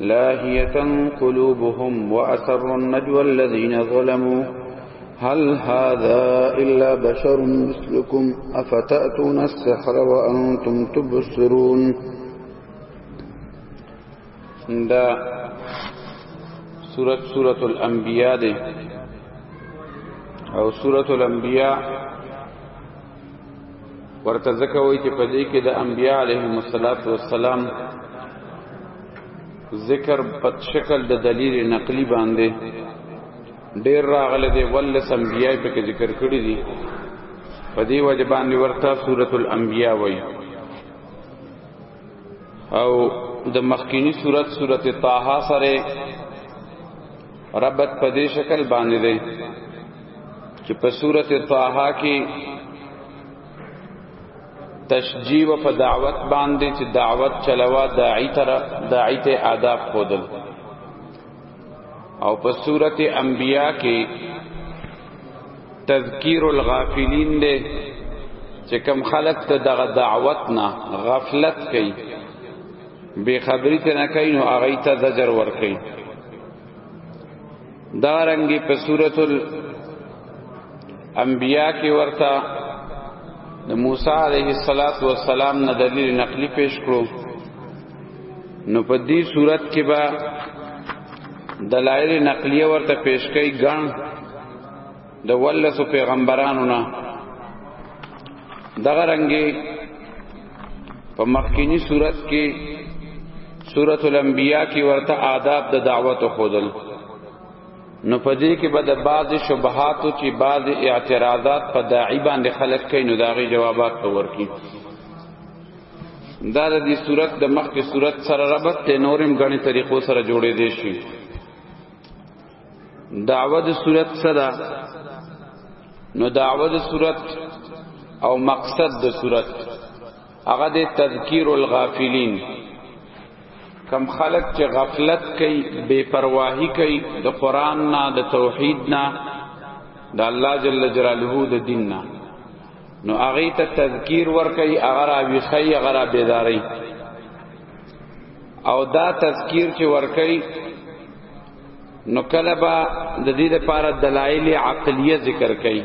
لاهية قلوبهم وأسر النجوى الذين ظلموا هل هذا إلا بشر مثلكم أفتأتون السحر وأنتم تبصرون دا سورة سورة الأنبياء دي او سورة الأنبياء ورته ځکه وایي چې په دې کې د انبیاء علیهم السلام ذکر په شکل د دلیل نقلی باندې ډیر راغله دی ول سمبیا په کې ذکر کړی دی په دې وجه باندې ورته سورۃ الانبیاء وایي او د مخکینی صورت صورت طه سره ربط په دې شکل باندې دی چې په صورت طه کې تشجیع په دعوت باندې چې دعوت چلوا داعی تر داعی ته آداب خودل او په صورت انبیاء کې تذکیر الغافلین دی چې کم خلق ته دغه دعوت نه غفلت کوي بے خبری ته نه کوي نو هغه ته زجر ور کوي دا رنګي په صورت الانبیاء کې ورته د موسی علیه الصلاۃ والسلام نه دلیل نقلی پیش کړو نو په دې صورت کې با دلایل نقلیه ورته پیش کوي ګڼ د ولس پیغمبرانو نه دغه رنګي په مخکینی صورت کې سورۃ الانبیاء کې ورته آداب د دعوت خودل نو پدې کې به د بعض شبهات او چې بعض اعتراضات په داعی باندې خلق کوي نو داغي جوابات ورکړي دا د دې صورت د مخکې صورت سره ربط ته نورم غني طریقو سره جوړې دي شي دعوه د صورت سره نو دعوه د صورت او مقصد د صورت هغه د تذکیر الغافلین کم خلق چې غفلت کوي بے پرواهی کوي د قران نه د توحید نه د الله جل جلاله د دین نه نو هغه ته تذکیر ورکي هغه را ویخی هغه را بیداری او دا تذکیر چې ورکي نو کله با د دې لپاره دلایل عقلیه ذکر کړي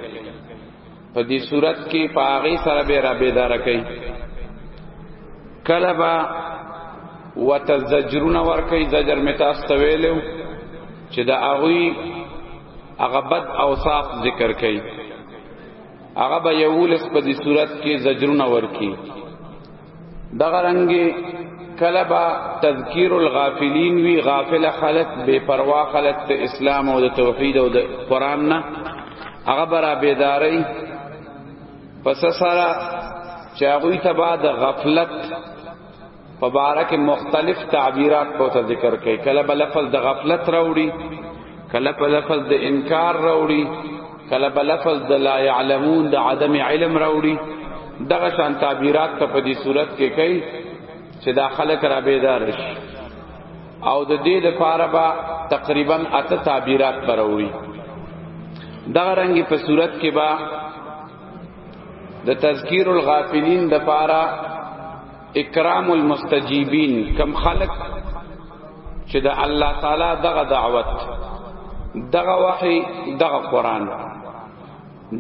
په دې صورت کې پاغي سره به را بیدار کړي کله با وتزجرون ور کوي زجر می تاسو ته ویلو چې دا هغه هغه بد اوصاف ذکر کړي هغه به یولس په دې صورت کې زجرونه ورکی دغه رنګي کله با تذکیر الغافلین وی غافل خلق بے پروا خلق ته اسلام او د توحید او د قران نه هغه برا بیداری پس سره چاغوی تبا د غفلت په باره کې مختلف تعبیرات په ته ذکر کوي کله په لفظ د غفلت راوړي کله په لفظ د انکار راوړي کله په لفظ د لا يعلمون د عدم علم راوړي دغه شان تعبیرات ته په دې صورت کې کوي چې دا خلک را بیدار شي او د دې لپاره با تقریبا اته تعبیرات پروړي دغه رنګ په صورت کې با د تذکیر الغافلین د لپاره اکرام المستجیبین کم خلق چې د الله تعالی دغه دعوت دغه وحی دغه قران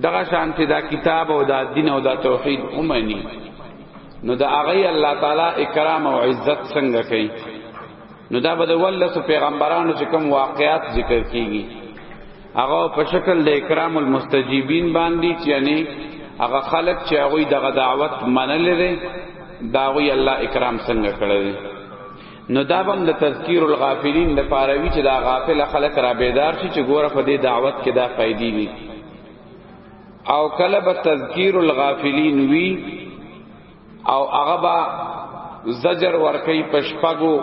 دغه شانتی دا کتاب او دا دین او دا توحید اومني نو دا هغه الله تعالی اکرام او عزت څنګه کوي نو دا به د ولس پیغمبرانو چې کوم واقعات ذکر کیږي هغه په شکل د اکرام المستجیبین باندې چې یعنی هغه خلق چې هغه دغه دعوت منلې ده دا وی الله اکرام څنګه کړی دی نو دا بم د تذکیر الغافلین د پاروی چې دا غافل خلق را بیدار شي چې ګوره په دې دعوت کې دا فائدې دي او کله به تذکیر الغافلین وی او هغه با زجر ورکی پشپغو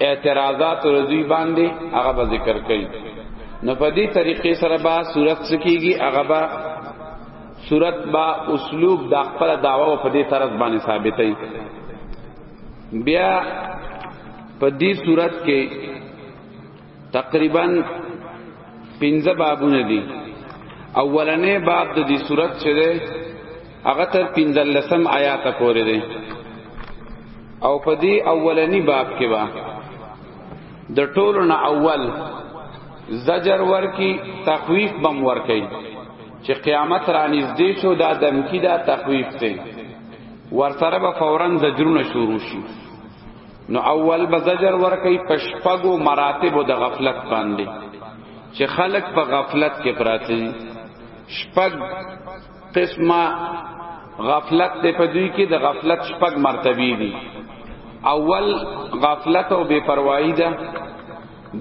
اعتراضات رضوی باندې هغه به ذکر کړي نو په دې طریقې سره با صورت سکیږي هغه با صورت با اسلوب د خپل داوا په دې طرز باندې ثابتې بیا په دې صورت کې تقریبا پنځه بابونه دي اولنې باب د دې صورت چې ده هغه تر پنځه لسم آیات پورې ده او په دې اولنی باب کې وا د ټولو نه اول زجر ورکی تخویف بم ورکی چې قیامت را نږدې شو دا دمکی دا تخویف دی ورسره به فورا زجرونه شروع شي نو اول به زجر ورکي پشپغو مراتب د غفلت باندې چې خلق په غفلت کې پراته دي شپږ قسمه غفلت ته پدوی کې د غفلت شپږ مرتبه دي اول غفلت او بے پروايي ده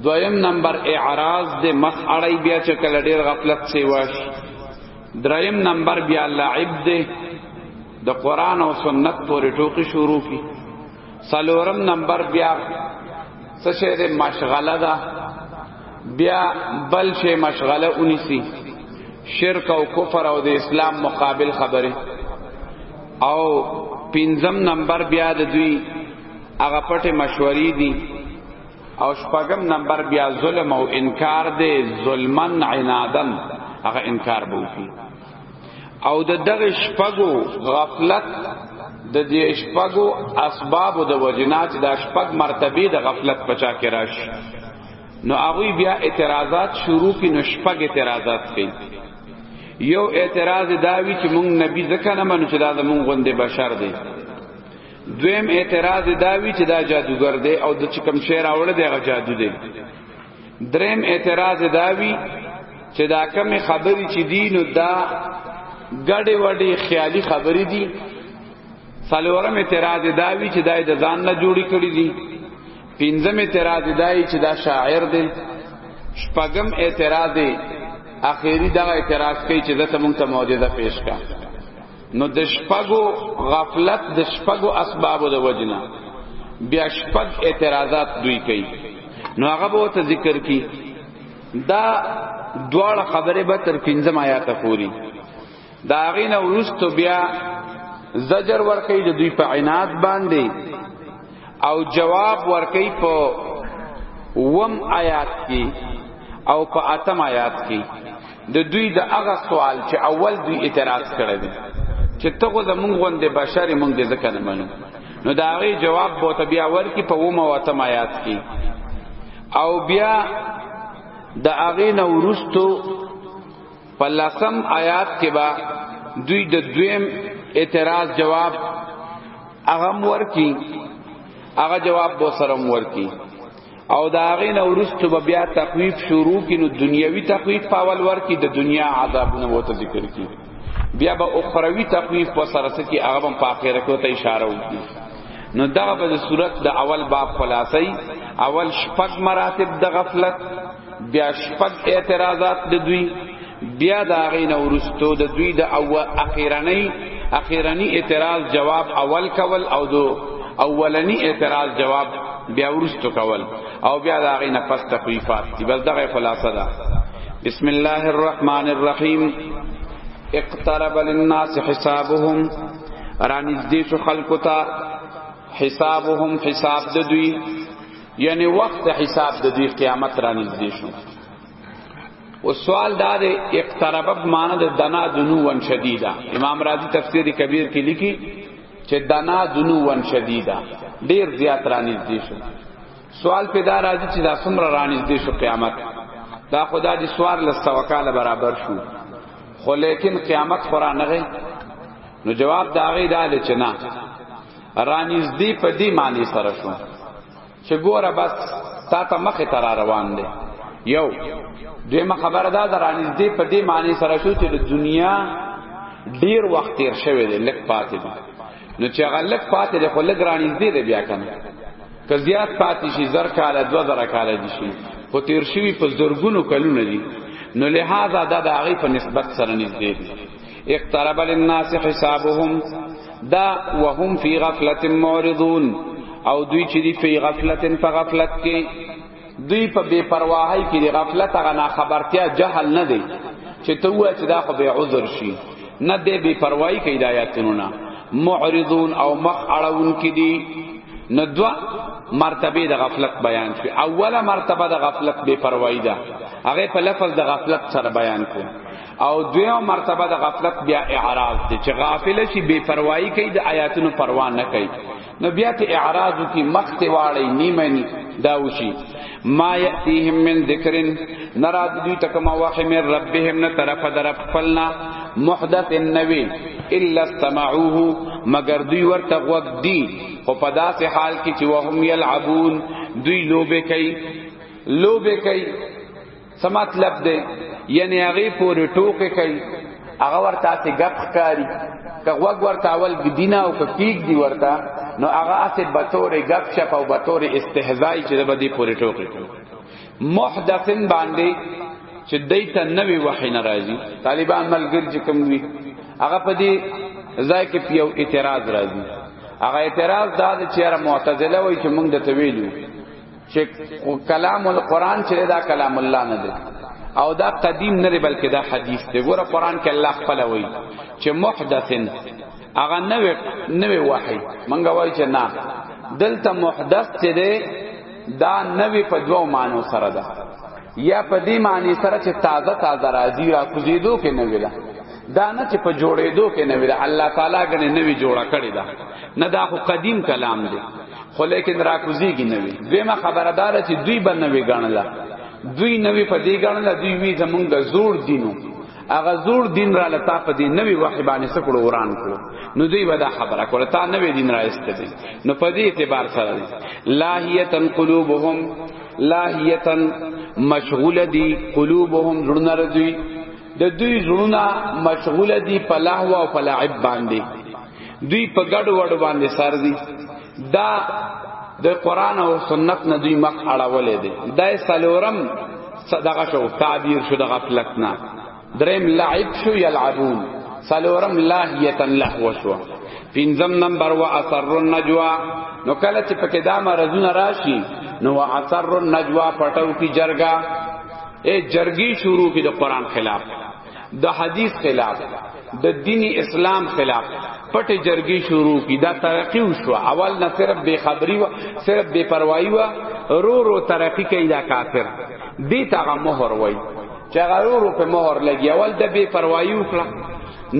دویم نمبر اعراض د مخ اړای بیا چې کله ډیر غفلت سی واش دریم نمبر بیا لعب ده د قران او سنت پورې ټوکی شروع کی سلورم نمبر بیا څه شه د مشغله ده بیا بل شه مشغله اونیسی شرک او کفر او د اسلام مقابل خبره او پنځم نمبر بیا د دوی هغه پټه مشورې دي او شپږم نمبر بیا ظلم او انکار دی ظلمن عنادن هغه انکار بوفي او د دغه شپګو غفلت د دې شپګو اسباب د وجنات د شپګ مرتبه د غفلت پچا کې راشي نو هغه بیا اعتراضات شروع کی نو شپګ اعتراضات کوي یو اعتراض داوی چې مونږ نبی ځکه نه منو چې دا د مونږ غوندې بشر دی دویم اعتراض داوی چې دا جادوګر دی او د چکم شعر اوړه دی هغه جادو دی دریم اعتراض داوی چې دا کمی خبرې چې دین او دا ګډې وډې خیالي خبرې دي سلورم اعتراض داوی چې دای د ځان نه جوړی کړی دي پنځم اعتراض دای چې دا شاعر دی شپږم اعتراض اخیری دا اعتراض کوي چې دته مونږ ته معجزه پیش کا نو د شپګو غفلت د شپګو اسبابو د وجنه بیا شپګ اعتراضات دوی کوي نو هغه به ته ذکر کی دا دواړه خبره به تر پنځم آیات پوری دا غینه ورستو بیا زجر ورکی د دوی په عناد باندې او جواب ورکی په وم آیات کی او په اتم آیات کی د دوی د هغه سوال چې اول دوی اعتراض کړی دی چې ته خو زمونږ غوندې بشر مونږ دې ځکه نه منو نو دا غي جواب بو ته بیا ورکی په ومه واته آیات کې او بیا د هغه نو ورستو په لسم آیات کې با دوی د دویم اعتراض جواب هغه ورکی هغه جواب بو سره ورکی او دا غین اورستو به بیا تخویف شروع کینو دنیوي تخویف پاول ور کی د دنیا عذاب نه وته ذکر کی بیا به اخروی تخویف په سره سکی هغه په اخره کې ته اشاره وکړي نو دا به د صورت د اول باب خلاصي اول شپږ مراتب د غفلت بیا شپږ اعتراضات د دوی بیا دا غین ورستو د دوی د او اخیرنی اخیرنی اعتراض جواب اول کول او دو اولنی اعتراض جواب بیا ورستو کول او بیا دا غین پس تخفیفات دی بس دغه خلاصه ده بسم الله الرحمن الرحیم اقترب للناس حسابهم رانیز دیشو خلقتا حسابهم حساب د دوی یعنی وخت حساب د دې قیامت را نږدې شو او سوال دا دی اقتربت معنی د دنا دنو ون شدیدا امام رازی تفسیر کبیر کې لیکي چې دنا دنو ون شدیدا ډیر زیات را نږدې شو سوال پیدا راځي چې دا څومره را نږدې شو قیامت دا خدا دې سوار لسته وکاله برابر شو خو لیکن قیامت خورا نه نو جواب دا غي دا لچنا رانیزدی په دې معنی سره شو چې ګوره بس تا ته مخه تر روان دی یو دویمه خبره دا درانیز دی په دې معنی سره شو چې د دنیا ډیر وخت تیر شوی دی لک پاتې دی نو چې هغه لک پاتې دی خو لګ رانیز دی دی بیا کنه که زیات پاتې شي زر کاله دو زر کاله دي شي خو تیر شوی په زرګونو کلونه دي نو لہذا دا د هغه په نسبت سره نږدې دی اقترب للناس حسابهم دا وهم فی غفلت معرضون او دوی چې دی فی غفلت په غفلت کې دوی په بے پرواهی کې دی غفلت غنا خبرتیا جهل نه دی چې ته وا چې دا خو به عذر شي نه دی بے پروايي کې ہدایتونو نه معرضون او مخ اړون کې دی نو دوا مرتبه د غفلت بیان شي اوله مرتبه د غفلت بے پروايي ده هغه په لفظ د غفلت سره بیان کو او دویم مرتبه د غفلت بیا اعراض دی چې غافل شي بے پروايي کوي د آیاتونو پروا نه کوي نو بیا ته اعراض کی مخت واړی نیمنی دا وشي ما یاتیهم من ذکرن نراد دوی تکما واخ من ربهم نه طرف در خپلنا محدث النبی الا استمعوه مگر دوی ورته وګ دی او په داسې حال کې چې وهم یلعبون دوی لوبه کوي لوبه کوي څه مطلب دی یعنی هغه پورې ټوکې کوي هغه ورته ته غپ ښکاری که وګ ورته اول دینه او که کیک دی ورته نو هغه اسه بطور غپ شپ او بطور استهزاء چې د بدی پورې ټوکې کوي محدثن باندې چې دیت نوې وحی ناراضي طالبان ملګری چې کوم وی هغه په دې ځای کې پیو اعتراض راځي هغه اعتراض دا چې یاره معتزله وای چې موږ د تویلو چې کلام القرآن چې دا کلام الله نه دی او دا قدیم نه دی بلکې دا حدیث دی ګوره قرآن کې الله خپل وایي چې محدثن هغه نوې نوې وحی منګه وایي چې نه دلته محدث چې دی دا نوې په دوو معنی سره ده یا په دې معنی سره چې تازه تازه راځي را کوزیدو کې نوې ده دا نه چې په جوړېدو کې نوې ده الله تعالی غنې نوې جوړه کړې ده نه دا خو قدیم کلام دی خو لیکن راکوزیږي نه وي دیمه خبردار چې دوی به نه وي ګڼله دوی نه وي په دې ګڼله دوی وی زمونږ د زور دینو هغه زور دین را لتا په دې نوې وحی باندې سکړو وران کړو نو دوی به دا خبره کوله تا نوې دین را استدې نو په دې اعتبار سره لاهیتن قلوبهم لاهیتن مشغول دی قلوبهم زړونه ردوی د دوی زړونه مشغول دی په لهو او په لعب باندې دوی په ګډ وډ باندې سر دي دا د قران او سنت نه دوی مخ اړولې دي دا سلورم صدقه شو تعبیر شو دغه فلتنا دریم لعب شو یلعبون سلورم لاهیتا لهو شو پنځم نمبر وا اثر النجوا نو کله چې پکې دا مرزونه راشي نو وا اثر النجوا پټو کی جرګه اے جرګی شروع کی د قران خلاف د حدیث خلاف د دین اسلام خلاف پټ جرګی شروع کی دا ترقی وشو اول نه صرف بے خبری و صرف بے پروايي و رو رو ترقی کوي دا کافر دی تا مہر وای چې غرور په مہر لګي اول د بے پروايي وکړه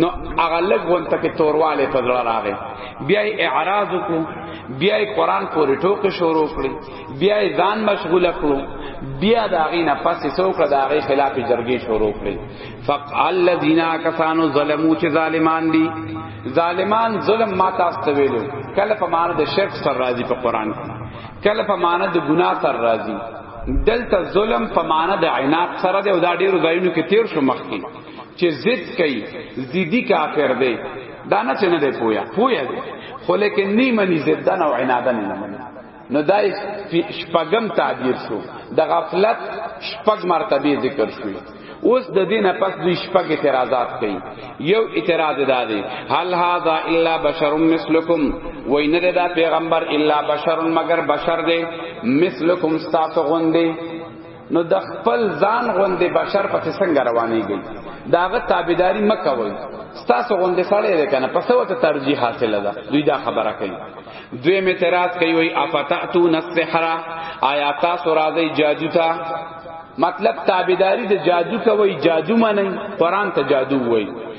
نو هغه لګ وانته کې تورواله په ځړه راغی بیا اعراض کو بیا قرآن پورې ټوکې شروع کړې بیا ځان مشغول کړو بیا دا غینا پس څوک دا غی خلاف جرګې شروع کړي فق الذين كفانوا ظلموا چې ظالمان دي ظالمان ظلم ما تاسو ته ویلو کله په معنا د شرک سر راضي په قران کې کله په معنا د ګناه سر راضي دلته ظلم په معنا د عنایت سره دی او دا ډیرو ځایونو کې تیر شو مخ کې چې ضد کوي زیدی کافر دی دا نه چې نه دی پویا پویا دی خو لیکن نیمه نی ضدن او عنادن نه مني نو دا شپږم تعبیر شو د غفلت شپږ مرتبه ذکر شوې اوس د دین پس دوی شپږ اعتراضات کوي یو اعتراض دا دی هل هاذا الا بشر مثلکم وین دا پیغمبر الا بشر مگر بشر دی مثلکم تاسو غوندې نو د خپل ځان غوندې بشر په څنګه روانيږي داغه تابعداري مکوي ستاسو غوندې سړی دی کنه پس وته ترجیح حاصله ده دوی دا خبره کوي دوی می اعتراض کوي وي افتاتو نسحرا آیا تاسو راځي جادو ته مطلب تابعداري د جادو کوي جادو معنی قران ته جادو وایي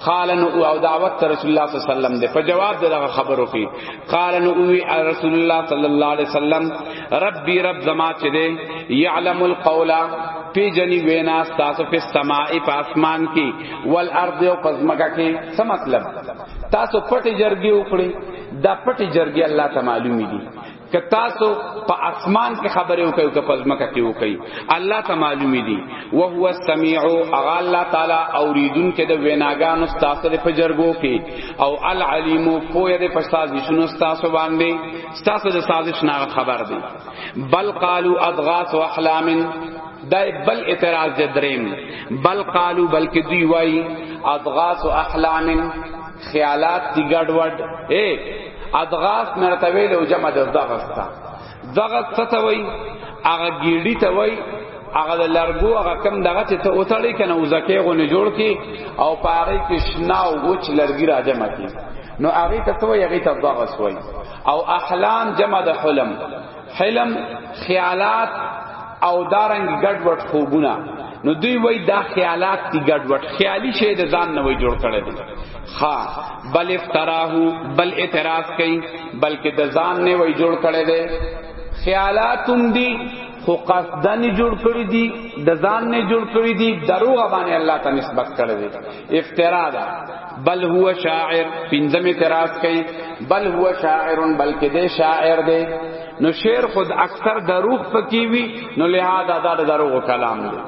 قال نو او دعوت رسول الله صلی الله علیه وسلم دے په جواب دغه خبرو کی قال نو وی رسول الله صلی الله علیه وسلم ربی رب زما چه دے یعلم القول پی جنی وینا تاسو په سماء په اسمان کی والارض او پزمکا کی څه مطلب تاسو پټی جرګی وکړي دا پټی جرګی الله تعالی معلومی دي که تاسو په اسمان کې خبرې وکړو که په ځمکه کې وکړي الله ته معلومي دي او هو السميع او الله تعالی اوریدون کې د ویناګانو تاسو د فجرګو کې او العلیم پوهه د فسازشونو تاسو باندې تاسو د سازش نه خبر دي بل قالو اضغاث واحلام دای بل اعتراض دریم بل قالو بلکې دوی وای اضغاث احلام خیالات دی ګډ وډ اے ادغاس مرته ویل او جمع د دغستا دغه ته وای هغه ګیډی ته وای هغه د لرګو هغه کم دغه ته ته اوتړی کنه وزکه غو نه جوړ کی او پاره کې شنا او وچ لرګی را جمع کی نو هغه ته ته وای هغه ته دغس وای او احلام جمع د حلم حلم خیالات او دارنګ ګډ وډ خوبونه نو دوی وای دا خیالات دی ګډ وډ خیالي شی د ځان نه وای جوړ کړی دی ها بل افتراه بل اعتراض کوي بلکې د ځان نه وای جوړ کړی دی خیالاتم دی خو قصدن جوړ کړی دی د ځان نه جوړ کړی دی دروغ باندې الله ته نسبت کړی دی افترا ده بل هو شاعر پنځم اعتراض کوي بل هو شاعر بلکې دې شاعر دی نو شعر خود اکثر دروغ پکې وي نو لہذا دا دروغ کلام دی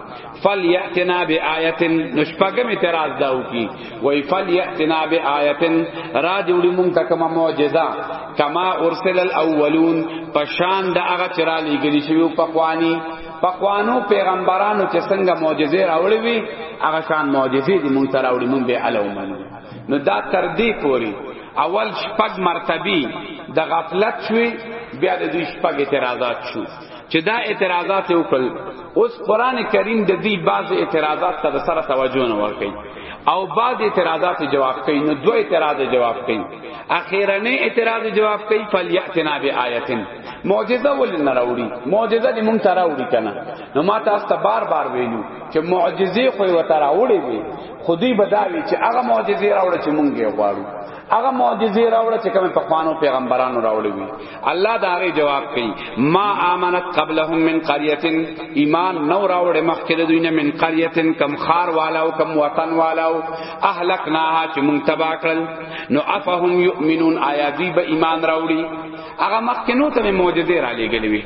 فلیاتنا بیاات نشپغم اعتراض داو کی وای فلیاتنا بیاات را جوړی مونږ تکما معجزہ کما ارسل الاولون پشان د هغه چرالې ګلی شوی په خوانی پخوانو پیغمبرانو چې څنګه معجزې راوړې وي هغه شان معجزې دې مونږ ته راوړې مونږ به اله ومنو نو دا تر دې پوري اول شپږ مرتبه د غفلت شوي بیا د دوی شپږ اعتراضات شو چې دا اعتراضات وکړل اوس قران کریم د دې بعض اعتراضات ته سره توجه نه ورکړي او بعض اعتراضات جواب کوي نو دوه اعتراض جواب کوي اخیرنه اعتراض جواب کوي فلیاتنا بیااتن معجزه ول نه راوړي معجزه دې مونږ ته راوړي کنه نو ما تاسو ته بار بار ویلو چې معجزه خو یو ته راوړي وي خودی بداوی چې هغه معجزه راوړ چې مونږ یې غواړو هغه معجزه راوړ چې کوم په خوانو پیغمبرانو راوړي وي الله دا غي جواب کوي ما امنت قبلهم من قريه ایمان نو راوړ مخکې د دوی نه من قريه کم خار والا او کم وطن والا او اهلکناها چې مونږ تبا کړل نو افهم یؤمنون آیا دوی به ایمان راوړي هغه مخکنو ته معجزې را لېګلې وي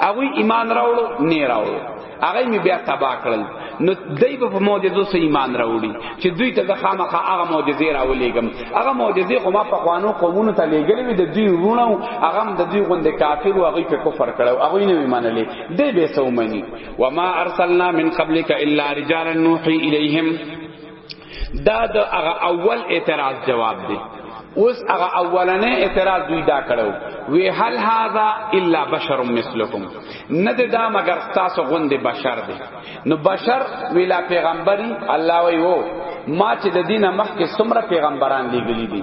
هغه ایمان راوړو نه راوړو هغه می بیا تبا کړل نو دای په معجزو سه ایمان راوړي چې دوی ته خامخا هغه معجزې راولېګم هغه معجزې خو ما په قانون قومونو ته لېګلې وي د دوی ورونه هغه د دوی غوند کافر او هغه په کفر کړو هغه نه منلې دې به سو مني وما ارسلنا من قبلك الا رجالا نوحي اليهم دا د هغه اول اعتراض جواب دی اوس هغه اولنې اعتراض دوی دا کړو وی هل هاذا الا بشر مثلکم نه دا مگر تاسو غوندې بشر دی نو بشر ویلا پیغمبري الله وی وو ما چې د دینه مخکې څومره پیغمبران لېږلي دي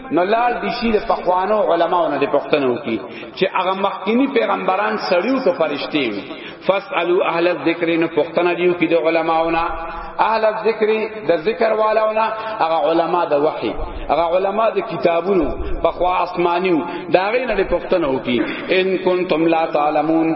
نو لال دی شي د پخوانو علماو نه د پښتنو کی چې هغه مخکینی پیغمبران سړیو ته فرشتي وي فاسالو اهل الذکر نو پښتنه دیو کی د علماو نه اهل الذکر د ذکر والاو نه هغه علما د وحی هغه علما د کتابونو پخوا آسمانیو دا غي نه د پښتنو کی ان کنتم لا تعلمون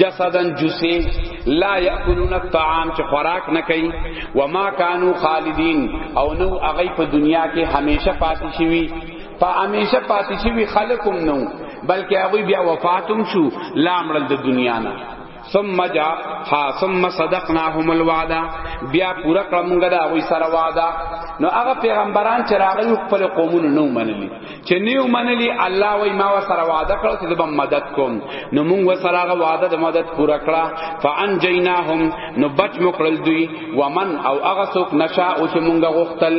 جسدن جسه لا یاکلون الطعام چې خوراک نه کوي و ما کانوا خالدین او نو هغه په دنیا کې همیشه پاتې شوی په همیشه پاتې شوی خلقم نو بلکې هغه بیا وفاتم شو لا مړل د دنیا نه ثم جا ها ثم صدقناهم الوعد بیا پورا کړمږه دا وای سره وعده نو هغه پیغمبران چې راغلي خپل قومونو نو منلي چې نیو منلی الله وای ما وسره وعده کړو چې به مدد کوم نو موږ وسره غو وعده د مدد پورا کړه فان جیناهم نو بچ مکړل دوی ومن او هغه څوک نشا او چې موږ غوښتل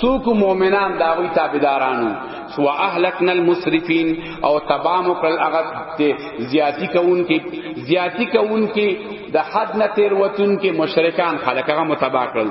څوک مؤمنان دا وی تابعدارانو سو اهلکنا المسرفین او تبام کړل هغه زیاتی کوونکې زیاتی کوونکې د حد نه تیر وتون کې مشرکان خلک هغه متبا کړل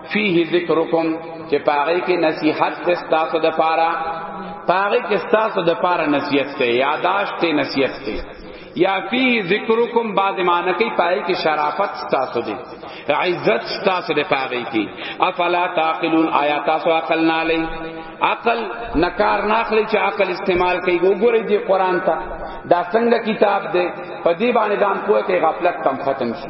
فيه ذکرکم چې پاره کې نصیحت ته ستاسو د پاره پاره کې ستاسو د پاره نصیحت ته یاداشت ته نصیحت ته یا فی ذکرکم بعد معنی کی پای کی شرافت ستاسو دی عزت ستاسو دی پای کی افلا تعقلون آیا تاسو عقل نه لئ عقل نکار ناخلی چې عقل استعمال کوي وګورئ دی قران ته دا څنګه کتاب دی په دې باندې ځان کوه کې غفلت کم ختم شي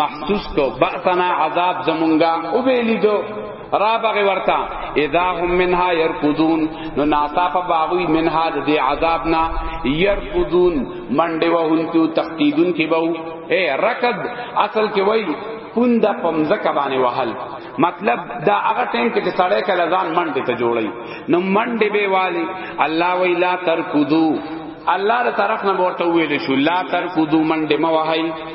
محسوس کو بعثنا عذاب زمونږه او ویلی دو را بغی ورتا اذا هم منها يرقدون نو ناتا په باغوی منها د عذاب نا يرقدون منډه وهون کیو تخدیدون کی بو اے رکد اصل کې وای پوند پمزک باندې وهل مطلب دا هغه ټیم کې چې سړی کله ځان منډه ته جوړي نو منډه به والی الله ویلا ترکدو الله تر طرف نه ورته ویل شو لا ترکدو منډه ما وهی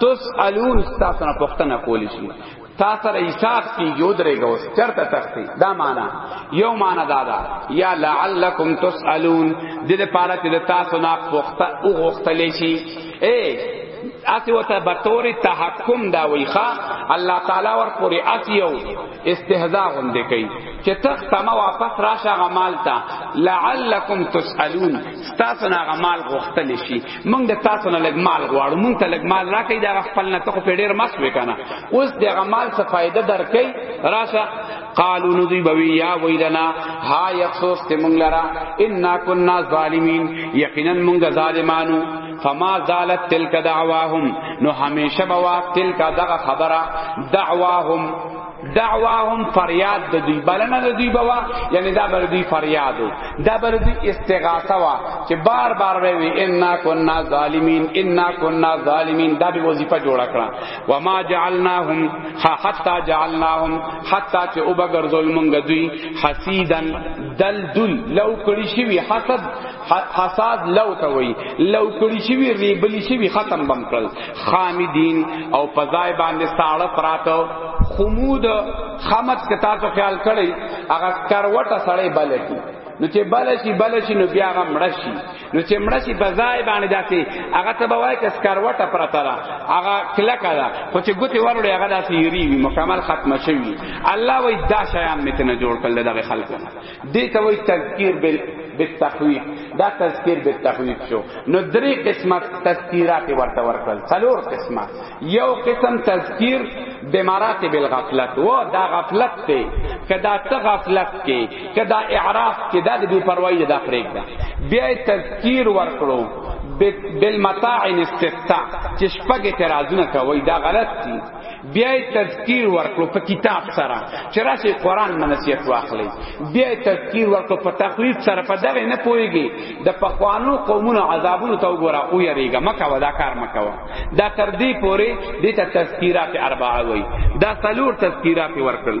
تسالون تاسو نه پوښتنه کولی شي تاسو را حساب کیږي او درېږي اوس چرته تختی دا معنا یو معنا دا دا یا لعلکم تسالون دې لپاره چې تاسو نه پوښتنه او غوښتلی شي اے اسی وته بطور تحکم دا ویخه الله تعالی ور پوری اسیو استهزاء غندې کوي چې تخ تما واپس راشه غمال تا لعلکم تسالون تاسو نه غمال غختل شي مونږ د تاسو نه لګ مال غواړو مونږ ته لګ مال راکې دا خپل نه ته په ډیر مس وکنه اوس د غمال څخه فائدہ درکې راشه قالو نو دی بوی یا ویلنا ها یخصوص ته مونږ لرا ان کنا ظالمین یقینا مونږ ظالمانو فما زالت تلک دعواهم نو همیشه بوا تلک دغه خبره دعواهم دعواهم فریاد د دوی بلنه د دوی بوا یعنی دا بر دوی فریادو دا بر دوی استغاثه وا چې بار بار وی انا کنا ظالمین انا کنا ظالمین دا به وظیفه جوړ کړه و ما جعلناهم حتا جعلناهم حتا چې او بغیر ظلمون دوی حسیدن دل دل لو کړي شی حسد حساد لو ته وی لو کړی شي وی ریبلی شي وی ختم بم کړل خامدین او پزای باندې ساړه پراتو خمود خامد کتا ته خیال کړی هغه کروټه سړی بلکی نو چې بلشي بلشي نو بیا هغه مړشي نو چې مړشي بزای باندې داسي هغه ته بوای کس کروټه پرته را هغه کلکه ده خو چې ګوتې ورړي هغه داسي یری وي مکمل ختم شوی الله وای دا شیان متنه جوړ کړل دغه خلکو دې ته وایي تذکیر بل بالتخویف دا تذکیر بالتخویف شو نو درې قسمه تذکیرات ورته ورکړل څلور قسمه یو قسم تذکیر بمراتب الغفلت و دا غفلت ته کدا ته غفلت کې کدا اعراف کې دا د بی پروايي دا فریق دا بیا تذکیر ورکړو بالمتاع استفتاء چې شپږ اعتراضونه کوي دا غلط دي بیا تذکیر ورکړو په کتاب سره چې راشي قران منسیت واخلي بیا تذکیر ورکړو په تقلید سره په دغه نه پويږي د پخوانو قومونو عذابونو ته وګوره او یریګه مکه ودا کار مکه دا تر دې پوري د تذکیرات اربعه وي دا څلور تذکیرات ورکړل